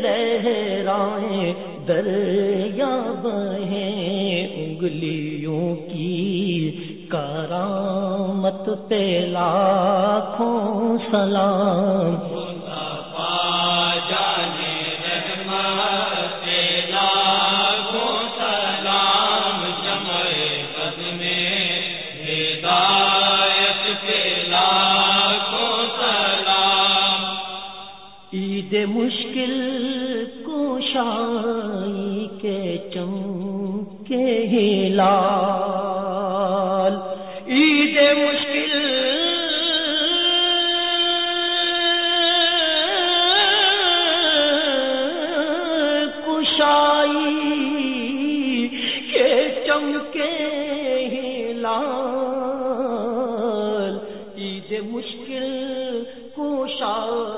لہرائیں دریا بہیں انگلیوں کی کرامت پہ لاکھوں سلام۔ عید مشکل کو شائی کے چم کے ہلال عید مشکل کشائی کے چم کے ہلال عید مشکل کشائی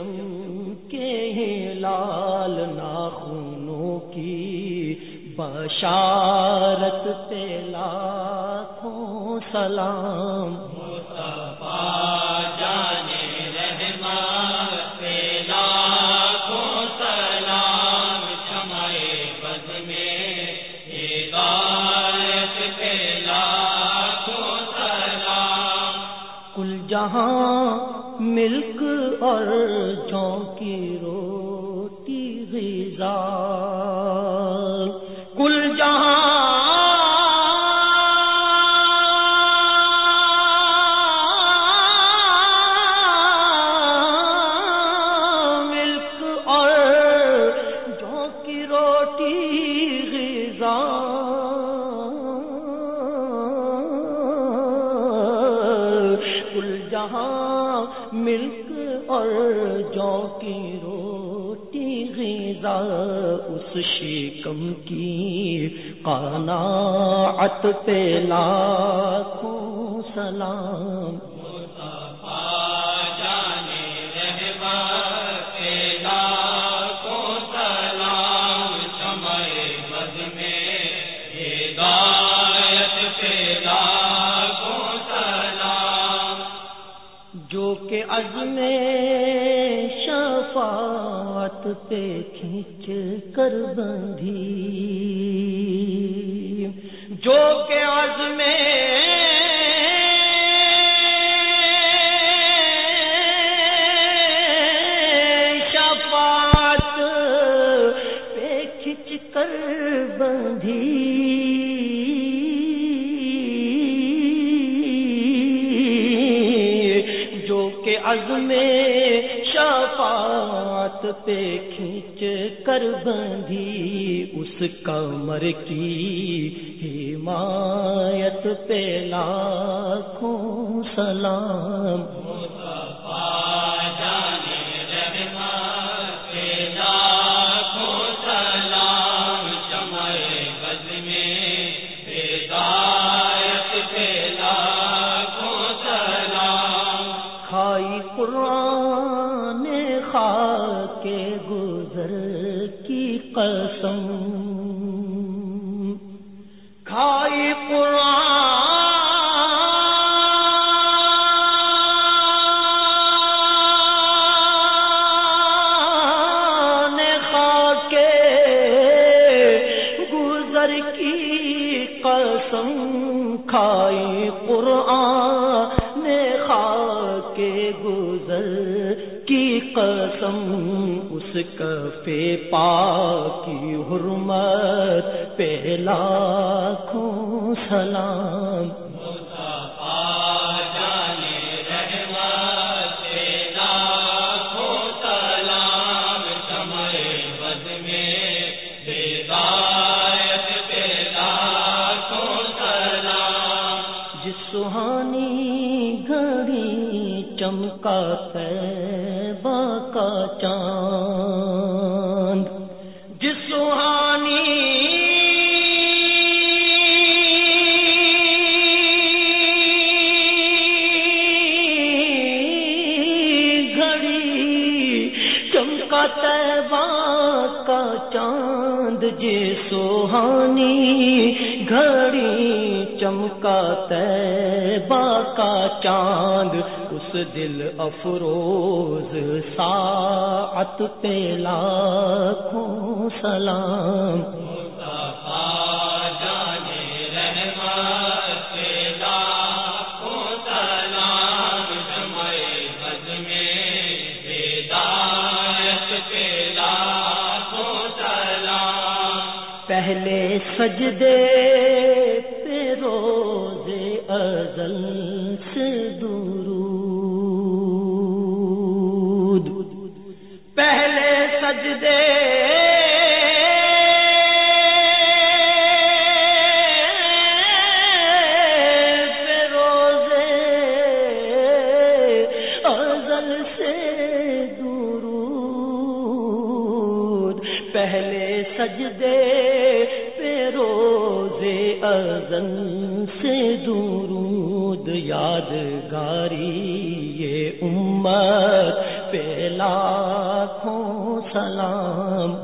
کے چم کے لال ناخنوں کی بشارت پہ لاکھوں سلام۔ کل جہاں جہاں ملک اور جو کی روٹی غذا اس شیکم کی قناعت پہ لاکھوں سلام۔ کہ عزم شفاعت پہ کھینچ کر بندھی۔ جو کہ عزم شفاعت پہ کھینچ کر بندھی۔ عزم شفاعت پہ کھینچ کر بندھی اس کمر کی حمایت پہ لاکھوں سلام۔ کھائی قرآن نے کے گزر کی قسم اس کفے پا کی حرمت پہلا لاکھوں سلام روحانی گھڑی چمکا تیبا کا چاند اس دل افروز ساعت پہ لاکھوں سلام۔ پہلے سجدے پہ روز ازل سجدے پہ روز ازن سے درود یادگاری یہ امت پہ لاکھوں سلام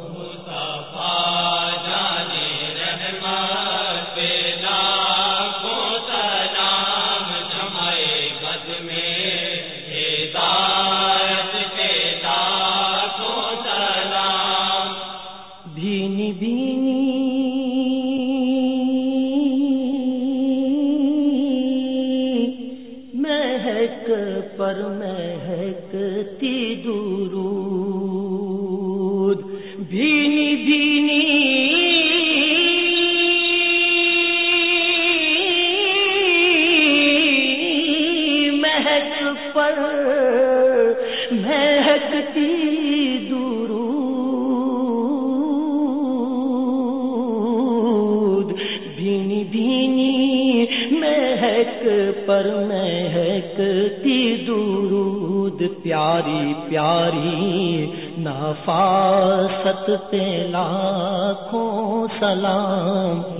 پر مہکتی درود پیاری پیاری نفاست پہ لاکھوں سلام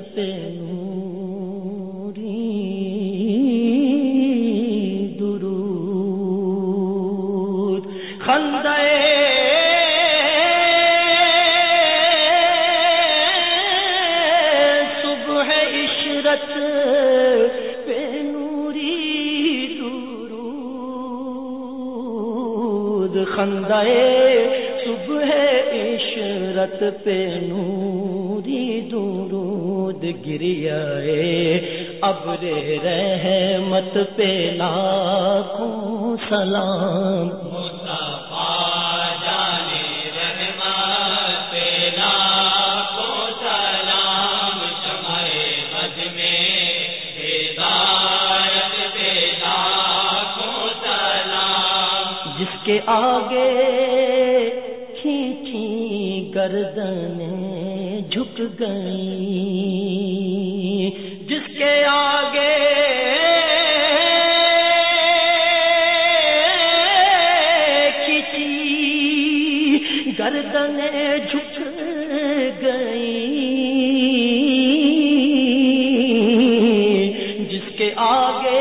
پہ نوری درود۔ خندے صبح عشرت پہ نوری درود۔ خندے صبح عشرت پہ نوری درود گریائے ابر رحمت پہ لاکھوں سلام۔ جس کے آگے گردنیں جھک گئی جس کے آگے کسی گردنیں جھک گئی جس کے آگے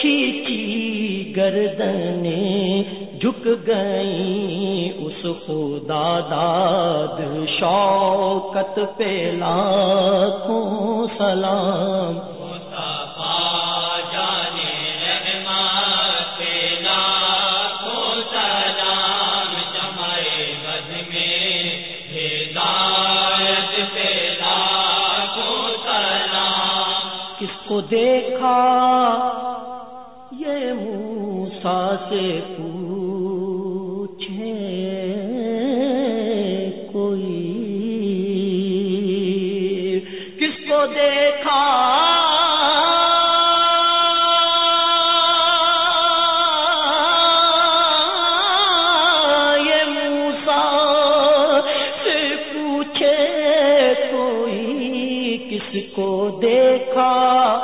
کھینچی گردنیں جھک گئی اس خدا داد شوکت پہ لاکھوں سلام کو دیکھا یہ موسا سے دیکھا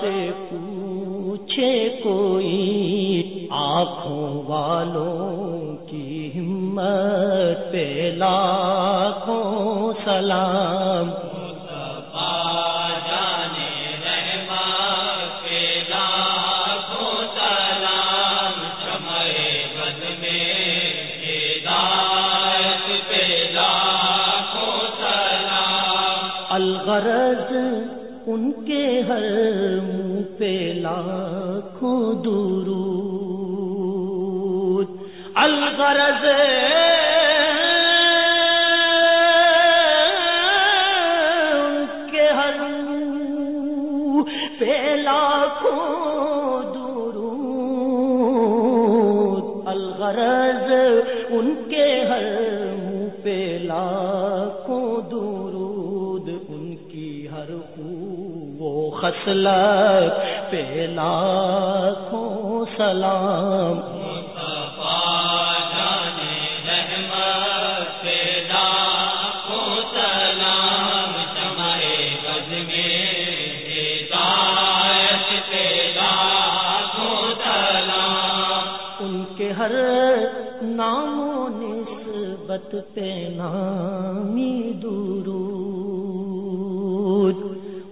سے پوچھے کوئی آنکھوں والوں درود الغرض. ان کے ہر منہ پہ لاکھوں درود الغرض ان کے ہر منہ پہ لاکھوں درود ان کی ہر خون وہ خصلت پہ لاکھوں سلام۔ ان کے ہر نام و نسبت پہ نامی درود۔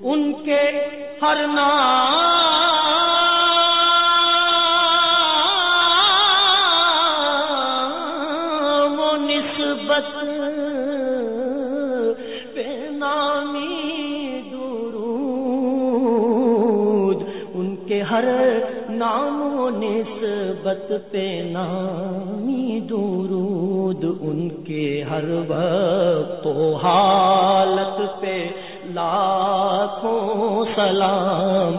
ان کے ہر نام ہر نام و نسبت پہ نامی درود ان کے ہر وقت و حالت پہ لاکھوں سلام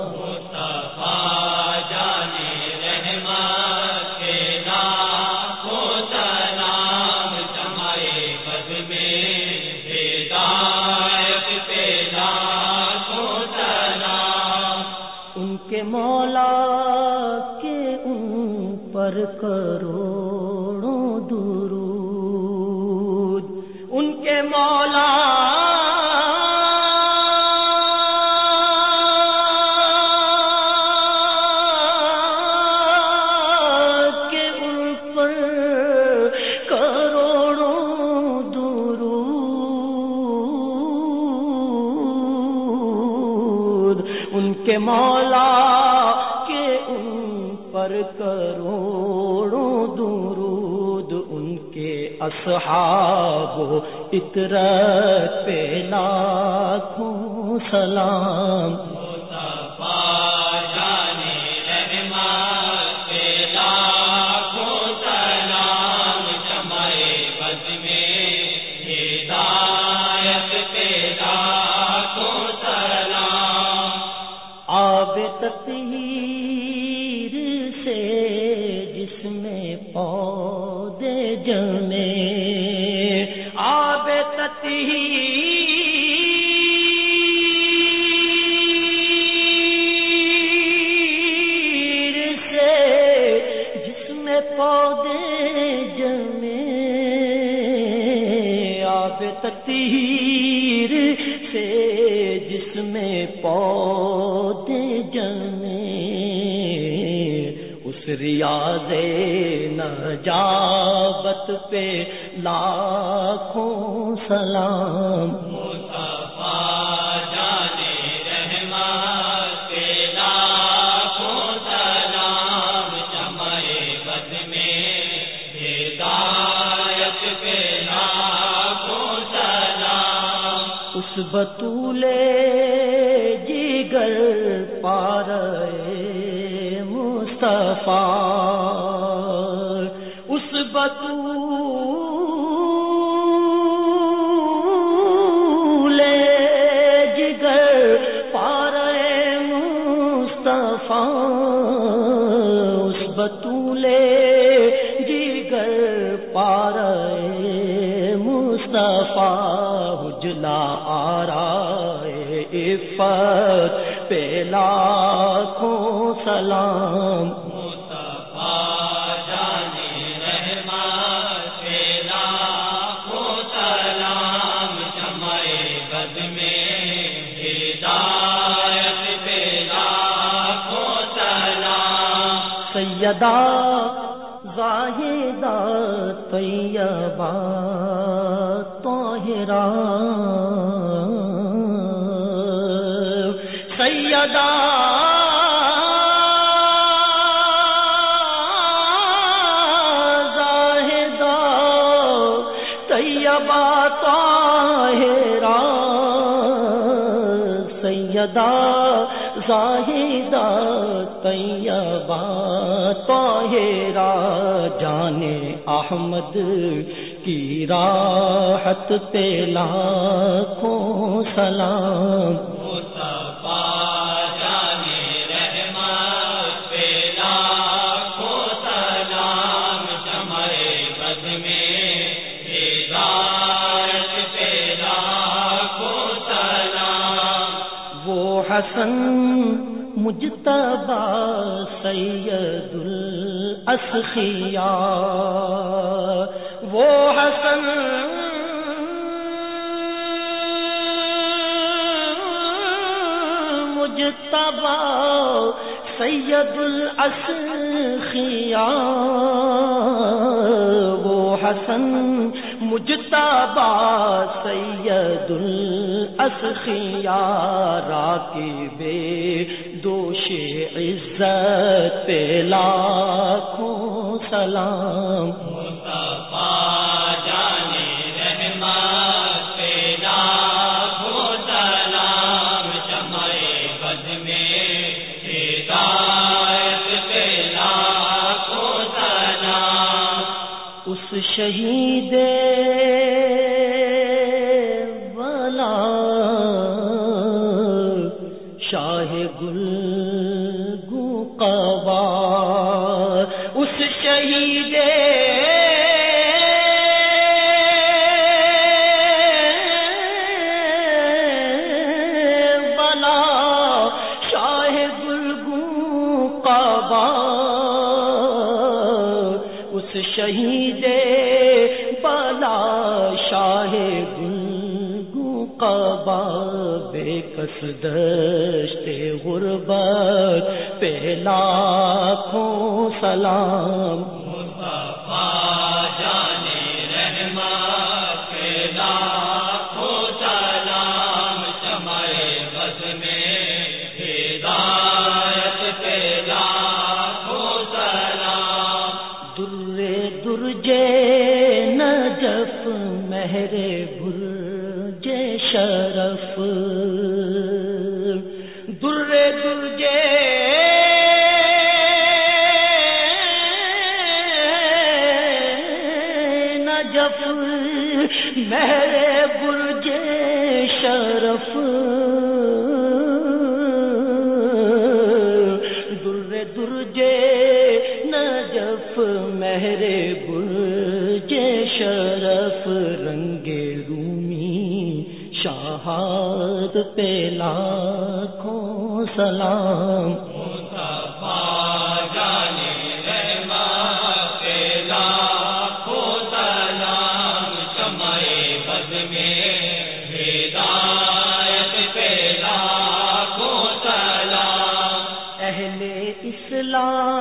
مولا کے ان پر کروڑوں درود ان کے اصحاب اطرت پہ لاکھوں سلام۔ ریاض نجابت پہ لاکھوں سلام۔ اس بطولے جگر پار مصطفیٰ، اس بطولے جگر پار مصطفیٰ، اس بطولے جگر پار مصطفیٰ، اجلا آرا عفت پیلا کو سلام سیدہ زاہدہ طیبہ طاہرہ سیدہ زاہدہ طیبہ طاہرہ سیدہ زاہدہ طیبہ طاہرہ جانے احمد کی راحت پہ لاکھوں سلام۔ مجتبا سید الاسخیا وہ حسن مجتبا سید الاسخیا وہ حسن مجتبا سید الاسخیا راکی بے عزت پہ لاکھوں سلام۔ اس شہید اس شہید بالا شاہ گلگو قبا بے کس دشت غربت۔ پہ لاکھوں سلام طرف پہ لاکھوں سلام۔ اسلام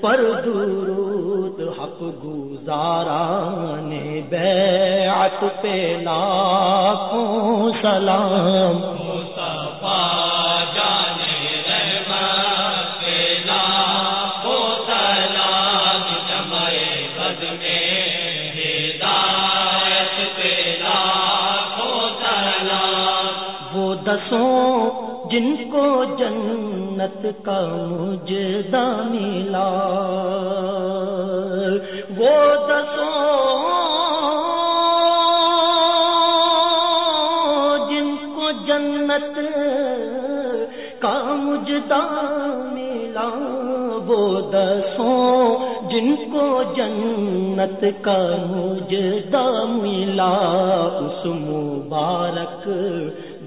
پر درود حق گزارا نے بیعت پہ لاکھوں سلام۔ وہ دسوں جن کو کا مجدہ ملا وہ دسوں جن کو جنت کا مجدہ ملا وہ دسوں جن کو جنت کا مجدہ ملا اس مبارک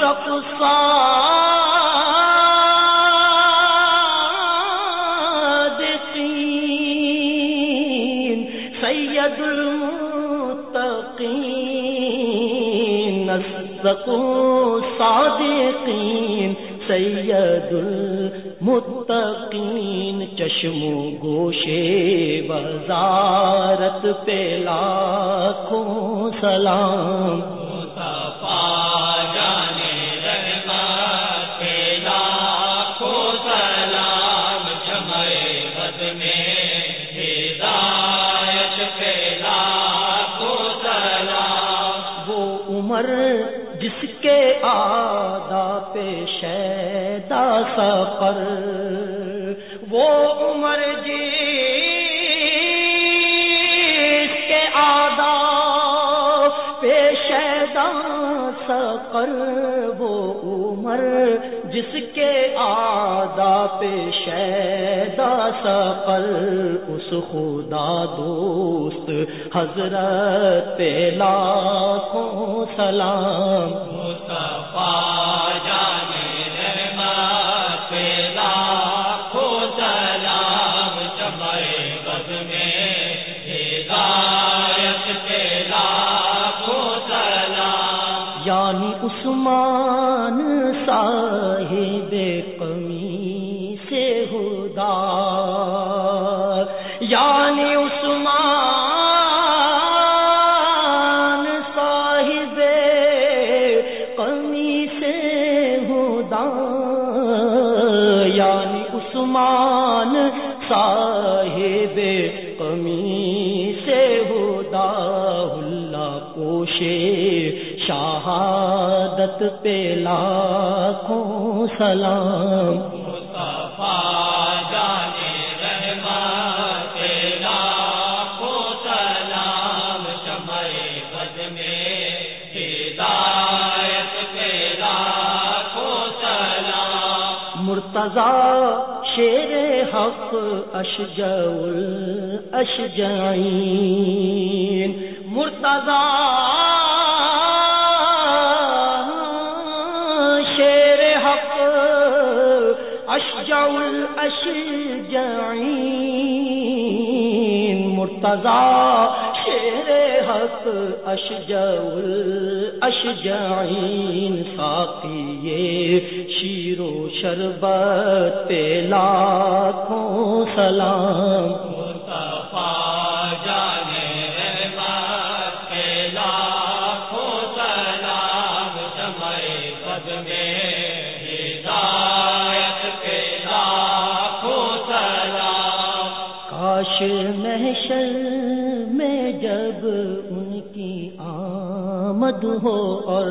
صادقین سید المتقین اصدق صادقین سید المتقین چشم و گوشے وزارت پہ لاکھوں سلام۔ عمر جس کے آدا پیش سفر، وہ عمر جی کے آدا پیش سفر، وہ عمر جس کے آدا پیش سفر اس خدا دوست حضرت پہ لاکھوں سلام۔ یعنی عثمان صاحب قمی سے ہدا یا شہادت پہ لاکھوں سلام۔ مرتضی شیر حق اشجول اشجعین مرتضی مرتضی حق اشجول اشجعین ساقی شیر و شربت پہ لاکھوں سلام محشر میں جب ان کی آمد ہو اور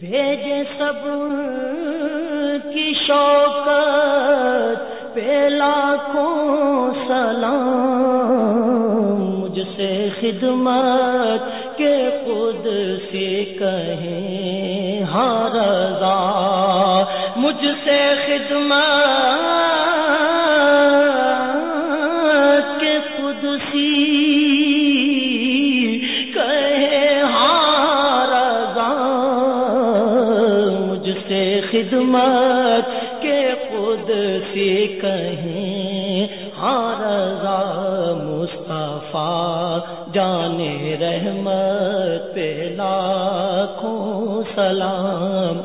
بھیجے سب کی شوقت پہ لاکھوں سلام مجھ سے خدمت کے خود سے کہیں ہاں رضا مجھ سے خدمت سلام۔